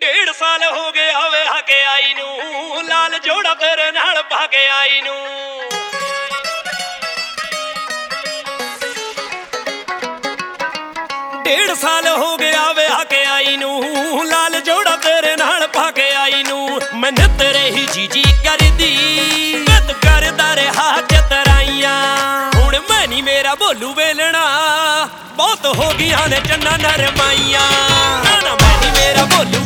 ਡੇਢ ਸਾਲ ਹੋ ਗਿਆ ਵਿਆਹ ਕੇ ਆਈ ਨੂੰ। ਲਾਲ ਜੋੜਾ ਤੇਰੇ ਨਾਲ ਪਾ ਕੇ ਆਈ ਨੂੰ। ਡੇਢ ਸਾਲ ਹੋ ਗਿਆ ਵਿਆਹ ਕੇ ਆਈ ਨੂੰ। ਲਾਲ ਜੋੜਾ ਤੇਰੇ ਨਾਲ ਪਾ ਕੇ ਆਈ ਨੂੰ। ਮੈਂ ਤੇਰੇ ਹੀ ਜੀ ਜੀ ਕਰਦੀ। ਕਦ ਕਰਦਾ ਰਿਹਾ ਚਤਰਾਈਆਂ। ਹੁਣ ਮੈਂ ਨਹੀਂ ਮੇਰਾ ਬੋਲੂ ਵੇਲਣਾ। ਬਹੁਤ ਹੋ ਗਈਆਂ ਨੇ ਚੰਨਾ ਨਰਮਾਈਆਂ। ਨਾ ਮੇਰਾ ਬੋਲੂ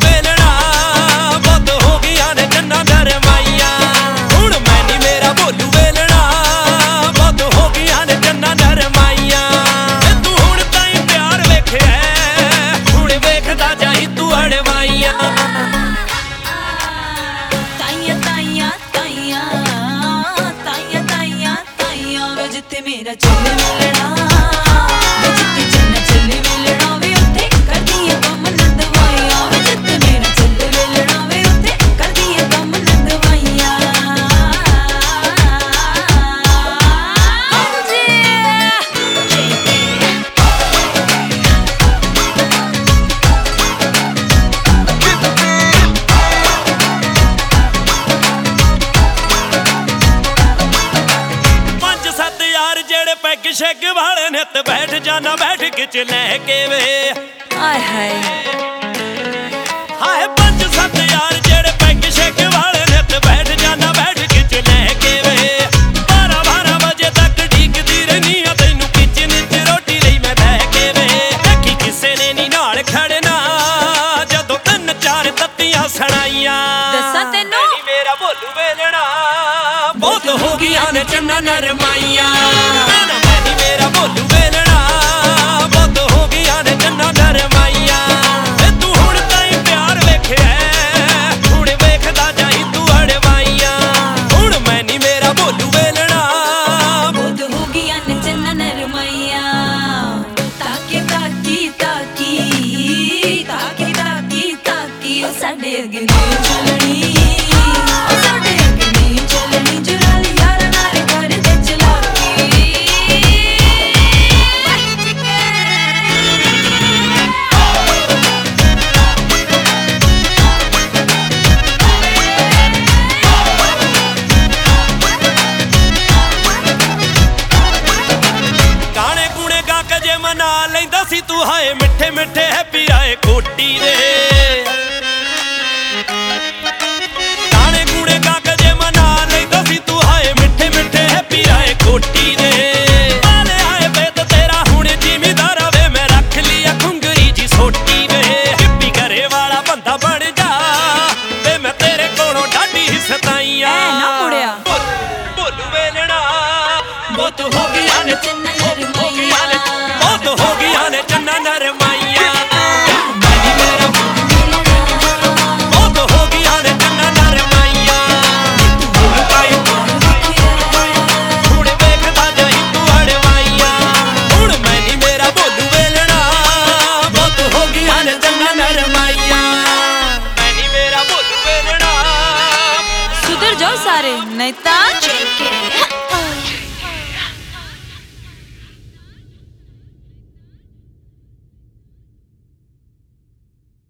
ਪੈਗ ਸ਼ੈਗ ਵਾਲੇ ਨਿੱਤ ਬੈਠ ਜਾਣਾ ਬੈਠ ਕੇ ਚ ਲੈ ਕੇ ਵੇ। ਆਏ ਹਾਏ। ਹਾਏ ਪੰਜ ਸੱਤ ਯਾਰ ਜਿਹੜੇ ਪੈਗ ਸ਼ੈਗ ਵਾਲੇ ਨਿੱਤ ਬੈਠ ਜਾਣਾ ਬੈਠ ਕੇ ਚ ਲੈ ਕੇ ਵੇ। 12 12 ਵਜੇ ਤੱਕ ਢੀਕਦੀ ਰਹਿਨੀ ਆ ਤੈਨੂੰ ਕਿਚਨ ਚ ਰੋਟੀ ਲਈ ਮੈਂ ਬਹਿ ਕੇ ਵੇ। ਦੇਖੀ ਕਿਸੇ ਨੇ ਨਹੀਂ ਨਾਲ ਖੜਨਾ ਜਦੋਂ ਤਿੰਨ ਚਾਰ ਤੱਤੀਆਂ ਸਣਾਈਆਂ ਦੱਸਾਂ ਤੈਨੂੰ? ਮੇਰਾ ਭੋਲੂ ਵੇਲਣਾ ਬਹੁਤ ਹੋ ਗਈਆਂ ਨੇ ਚੰਨਾ ਨਰਮਾਈਆਂ। ਲੈਂਦਾ ਸੀ ਤੂੰ ਹਾਏ ਮਿੱਠੇ ਮਿੱਠੇ ਹੈਪੀ ਆਏ ਕੋਟੀ ਦੇ। ਗਾਣੇ ਗੁਣੇ ਗਾ ਕੇ ਜੇ ਮਨਾ ਲੈਂਦਾ ਸੀ ਤੂੰ ਹਾਏ ਮਿੱਠੇ ਮਿੱਠੇ ਹੈਪੀ ਆਏ ਕੋਟੀ ਦੇ। ਆਲੇ ਆਏ ਬੇਤ ਤੇਰਾ ਹੁਣ ਜ਼ਿਮੀਦਾਰ ਵੇ ਮੈਂ ਰੱਖ ਲਿਆ ਖੁੰਗਰੀ ਜੀ ਸੋਟੀ ਵੇ ਕਿੱਪੀ ਕਰੇ ਵਾਲਾ ਬੰਦਾ ਬਣ ਜਾ ਵੇ ਮੈਂ ਤੇਰੇ ਕੋਲੋਂ ਡਾਢੀ ਸਤਾਈਆਂ ਐ ਨਾ ਮੁੜਿਆ। ਬੋਲੂ ਵੇਲਣਾ ਹੋ ਨੇ ਮੇਰਾ